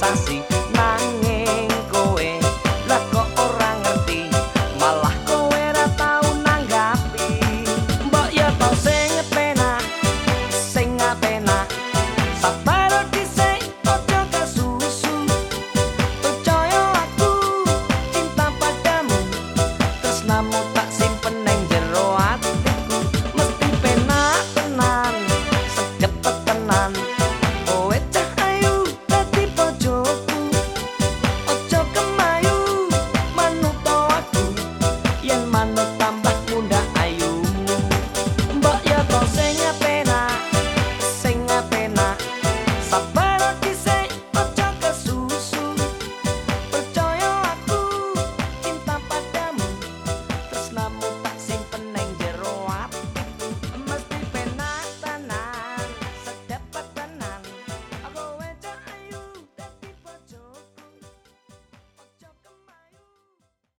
sasi